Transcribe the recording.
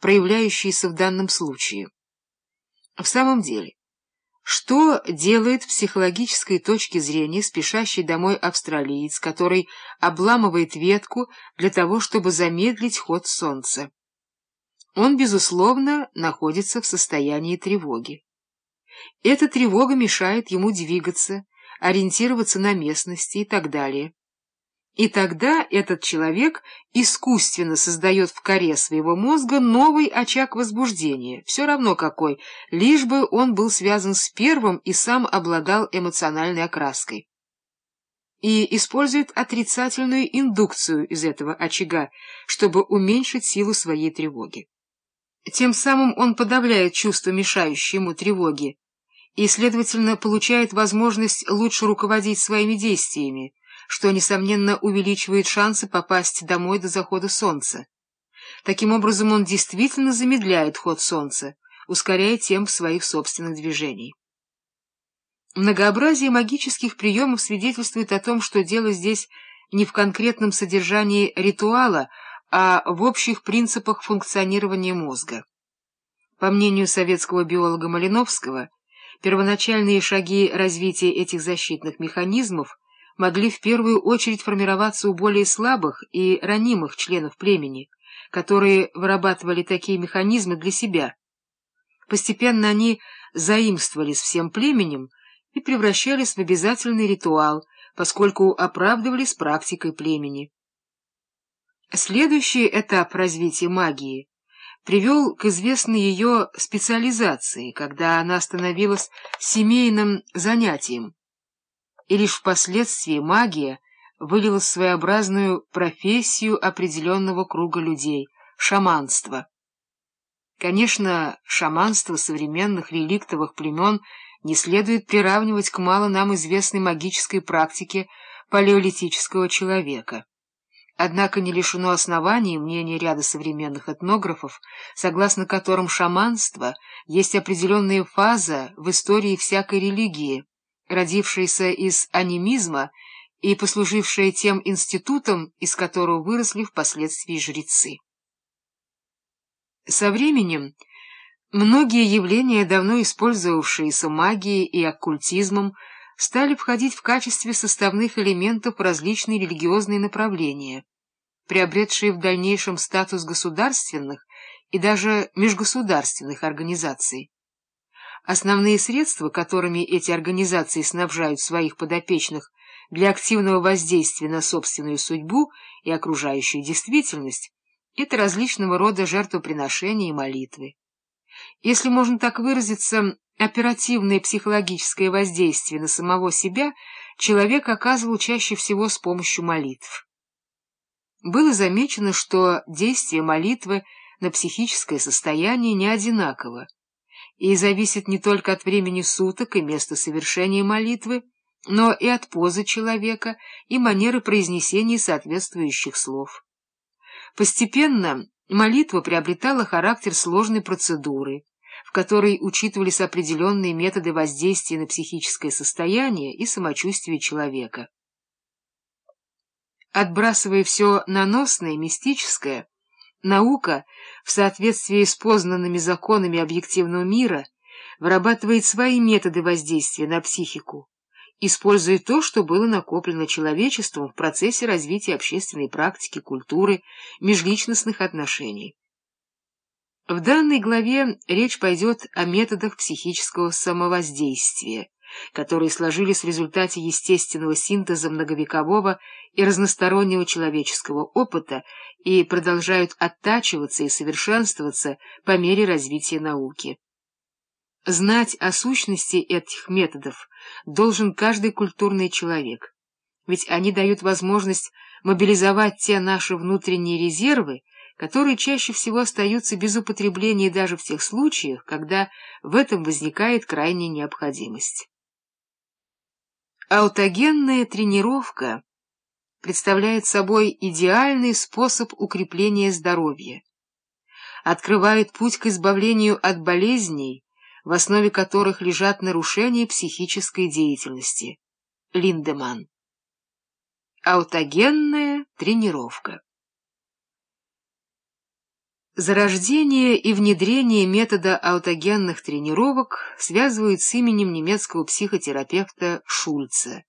проявляющиеся в данном случае. В самом деле, что делает психологической точки зрения спешащий домой австралиец, который обламывает ветку для того, чтобы замедлить ход солнца? Он, безусловно, находится в состоянии тревоги. Эта тревога мешает ему двигаться, ориентироваться на местности и так далее. И тогда этот человек искусственно создает в коре своего мозга новый очаг возбуждения, все равно какой, лишь бы он был связан с первым и сам обладал эмоциональной окраской. И использует отрицательную индукцию из этого очага, чтобы уменьшить силу своей тревоги. Тем самым он подавляет чувство мешающее ему тревоги и, следовательно, получает возможность лучше руководить своими действиями, что, несомненно, увеличивает шансы попасть домой до захода солнца. Таким образом, он действительно замедляет ход солнца, ускоряя темп своих собственных движений. Многообразие магических приемов свидетельствует о том, что дело здесь не в конкретном содержании ритуала, а в общих принципах функционирования мозга. По мнению советского биолога Малиновского, первоначальные шаги развития этих защитных механизмов могли в первую очередь формироваться у более слабых и ранимых членов племени, которые вырабатывали такие механизмы для себя. Постепенно они заимствовались всем племенем и превращались в обязательный ритуал, поскольку оправдывались практикой племени. Следующий этап развития магии привел к известной ее специализации, когда она становилась семейным занятием, и лишь впоследствии магия вылилась в своеобразную профессию определенного круга людей — шаманство. Конечно, шаманство современных реликтовых племен не следует приравнивать к мало нам известной магической практике палеолитического человека. Однако не лишено оснований мнение ряда современных этнографов, согласно которым шаманство есть определенная фаза в истории всякой религии, родившаяся из анимизма и послужившая тем институтом, из которого выросли впоследствии жрецы. Со временем многие явления, давно использовавшиеся магией и оккультизмом, стали входить в качестве составных элементов различные религиозные направления, приобретшие в дальнейшем статус государственных и даже межгосударственных организаций. Основные средства, которыми эти организации снабжают своих подопечных для активного воздействия на собственную судьбу и окружающую действительность, это различного рода жертвоприношения и молитвы. Если можно так выразиться, оперативное психологическое воздействие на самого себя человек оказывал чаще всего с помощью молитв. Было замечено, что действие молитвы на психическое состояние не одинаково и зависит не только от времени суток и места совершения молитвы, но и от позы человека и манеры произнесения соответствующих слов. Постепенно молитва приобретала характер сложной процедуры, в которой учитывались определенные методы воздействия на психическое состояние и самочувствие человека. Отбрасывая все наносное, мистическое, наука, в соответствии с познанными законами объективного мира, вырабатывает свои методы воздействия на психику, используя то, что было накоплено человечеством в процессе развития общественной практики, культуры, межличностных отношений. В данной главе речь пойдет о методах психического самовоздействия, которые сложились в результате естественного синтеза многовекового и разностороннего человеческого опыта и продолжают оттачиваться и совершенствоваться по мере развития науки. Знать о сущности этих методов должен каждый культурный человек, ведь они дают возможность мобилизовать те наши внутренние резервы, которые чаще всего остаются без употребления даже в тех случаях, когда в этом возникает крайняя необходимость. Аутогенная тренировка представляет собой идеальный способ укрепления здоровья, открывает путь к избавлению от болезней, в основе которых лежат нарушения психической деятельности. Линдеман. Аутогенная тренировка Зарождение и внедрение метода аутогенных тренировок связывают с именем немецкого психотерапевта Шульца.